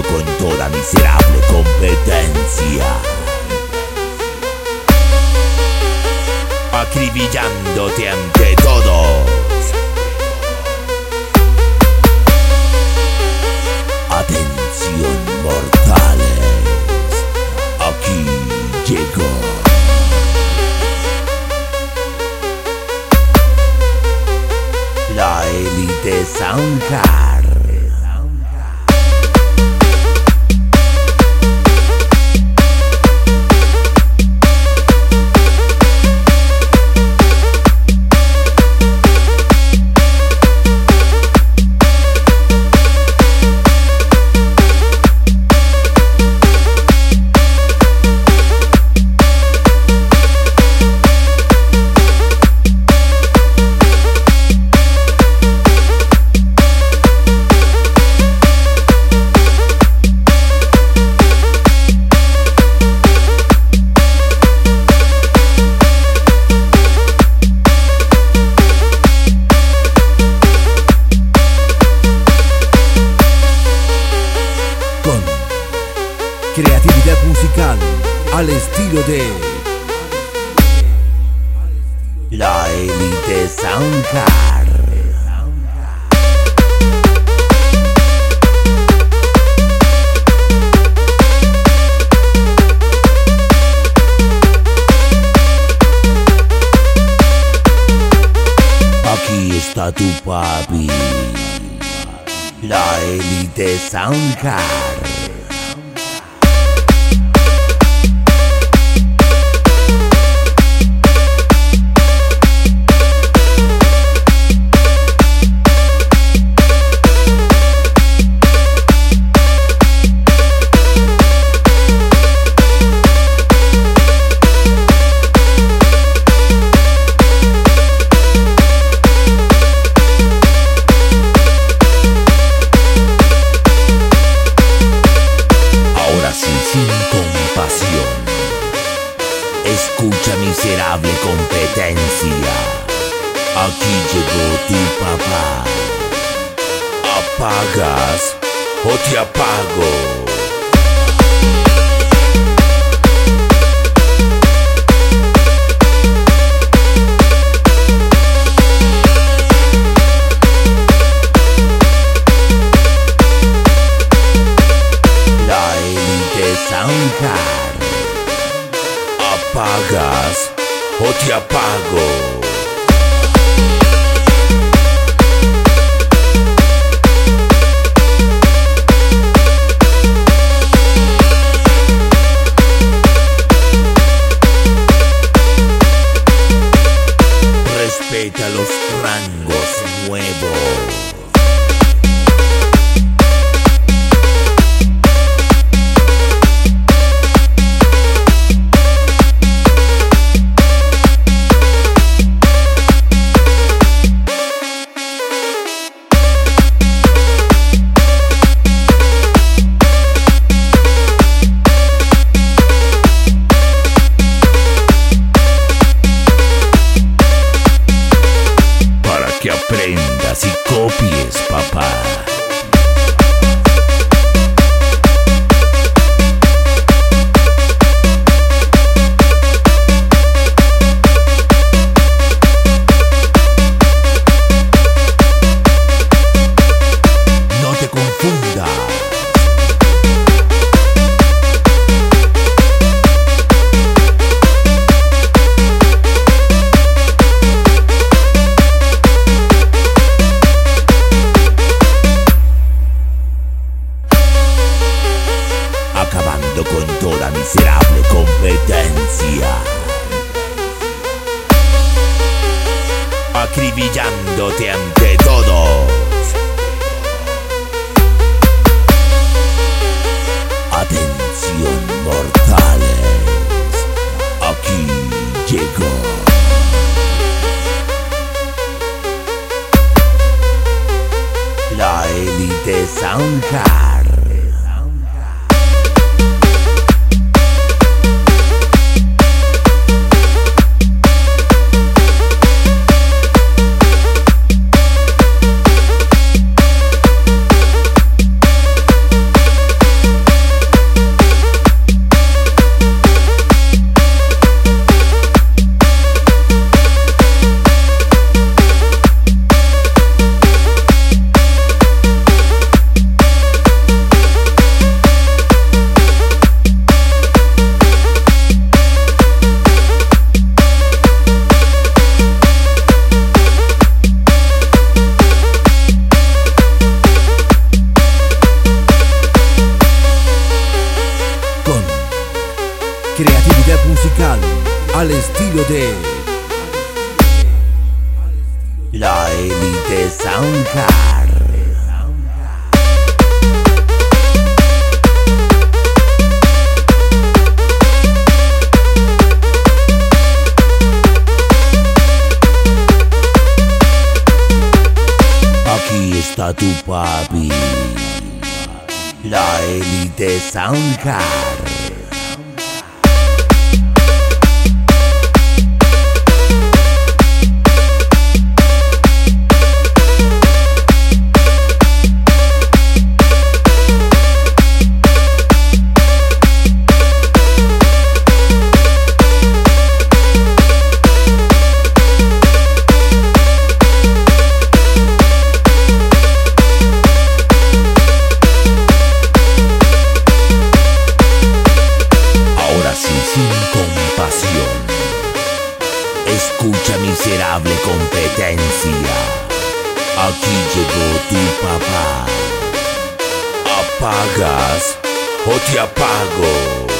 con toda miserable competencia. Acribillándote ante todos. Atención mortales, aquí llegó. La élite Soundcard. Creatividad musical al estilo de La élite Soundcard. Aquí está tu papi. La élite Soundcard. Miserable competencia. Aquí llegó tu papá. ¿Apagas o te apago? La élite Soundcard. ¿Apagas o te apago? Acribillándote ante todos. Atención mortales. Aquí llegó. La élite Soundcard. La élite Soundcard. Aquí está tu papi. La élite Soundcard. Aquí llegó tu papá. ¿Apagas o te apago?